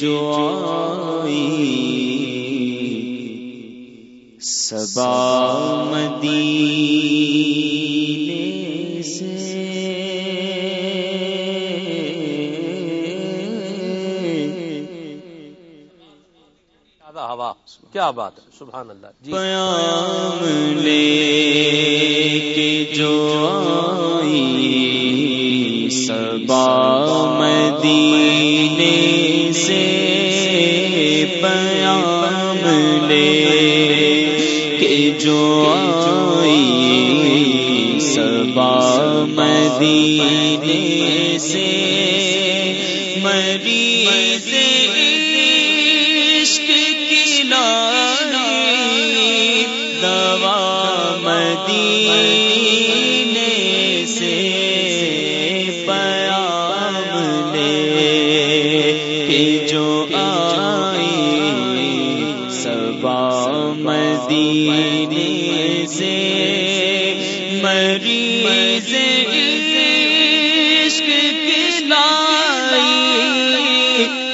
جو آئی۔ سبا مدینے سے ہوا۔ کیا بات ہے؟ سبحان اللہ۔ جی۔ پیام لے کے جو آئی سبا مدینے سے پیام لے کہ جو آئی سبا مدینے سے مریض مدینے سے مریض عشق کی لائی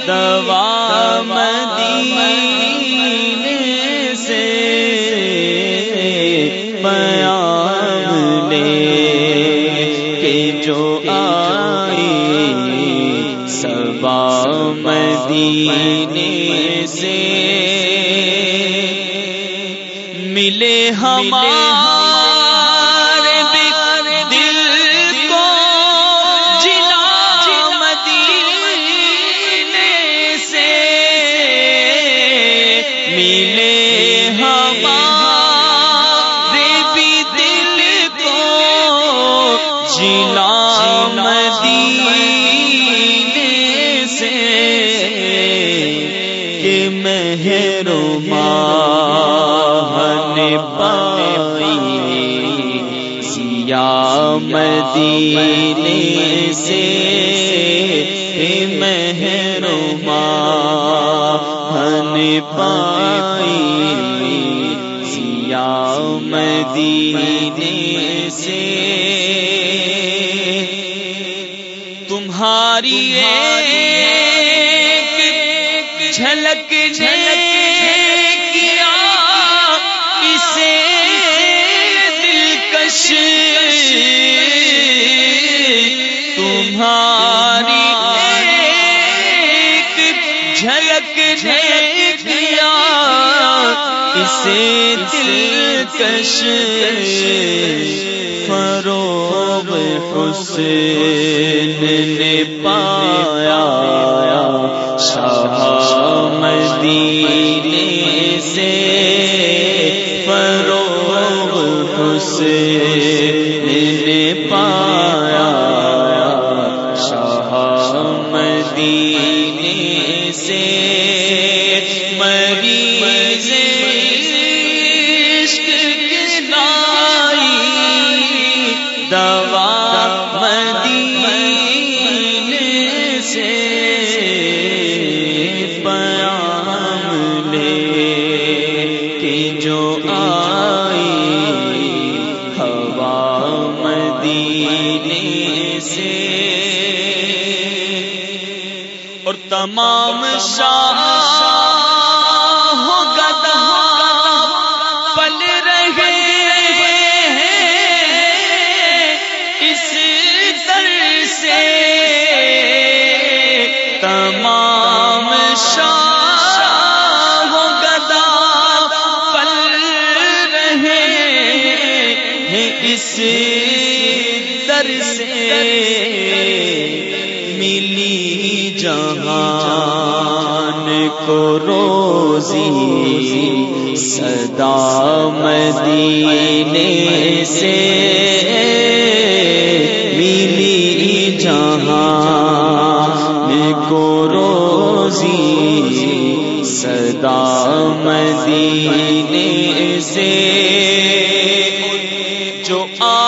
دوا مدینے سے پیام لے کہ جو آئی، سبا مدینے ہمارے دل کو جلا مدینے سے ملے ہمارے بھی دل کو جلا مدینے سے کہ مہرمان سیا مدینے سے مہرمان پائی جھلک جھلک کیا اسے دلکش فروغ حسین نے پایا۔ شاہ مدینے سے فروغ حسین نے پایا۔ اور تمام شاہ روزی صدا مدینے سے ملی جہان کو روزی صدا مدینے سے جو آیا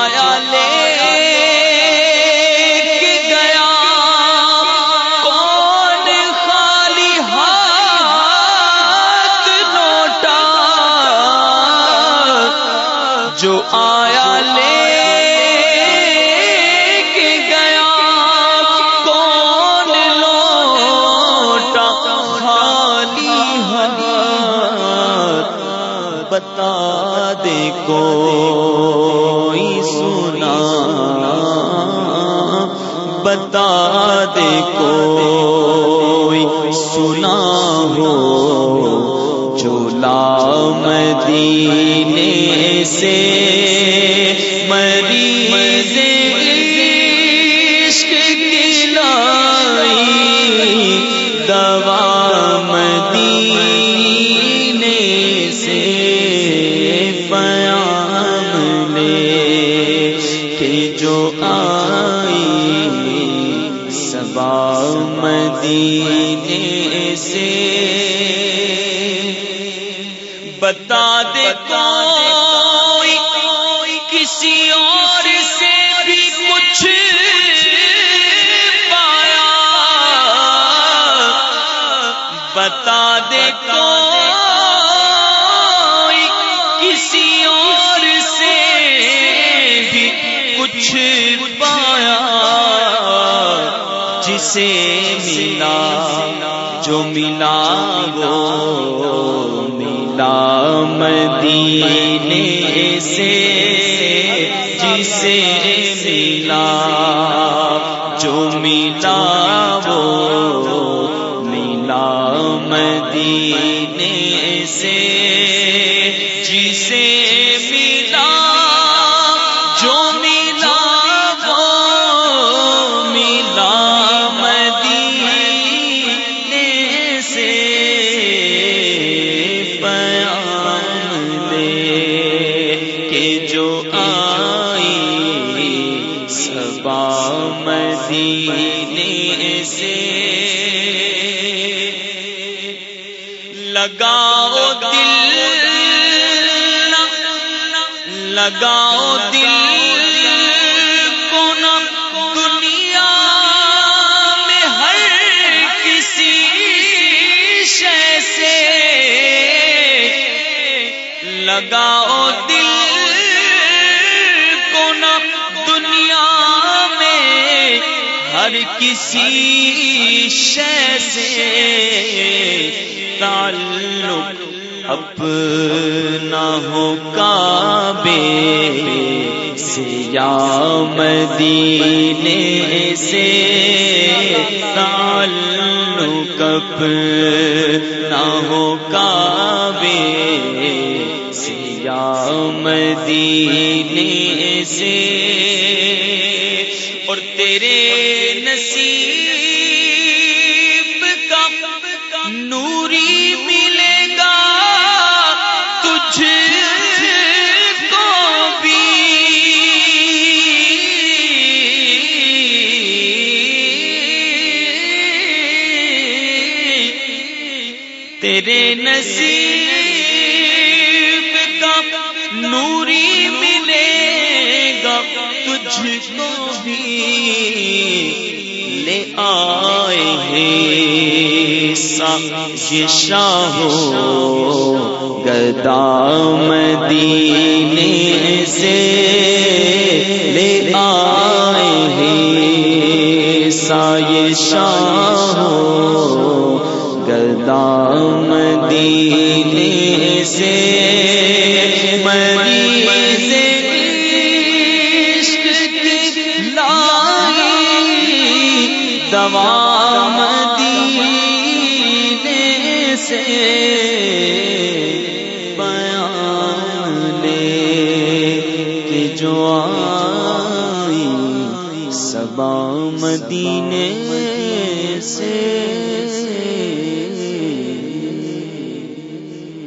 بتا دے کوئی سنا ہو چولا مدینے سے بتا دے کوئی کسی اور سے بھی کچھ پایا۔ بتا دے کوئی کسی اور سے بھی کچھ پایا۔ جسے ملا، جو ملا سے ملا جو ملا ملا مدینے سے لگاؤ دل لگاؤ دل کو نہ دنیا میں ہر کسی شے سے لگاؤ دل ہر کسی شے سے تعلق اپنا ہو کعبے سے یا مدینے سے تعلق اپنا ہو کعبے سے یا مدینے سے اور تیرے تیرے نصیب کا نوری ملے گا تجھ کو بھی لے آئے ہیں شاہ گدا مدینے سے لے آئے ہیں سائے شاہ ہو گدا مدینے سے مدینے سے بیان کہ جو آئی سبا مدینے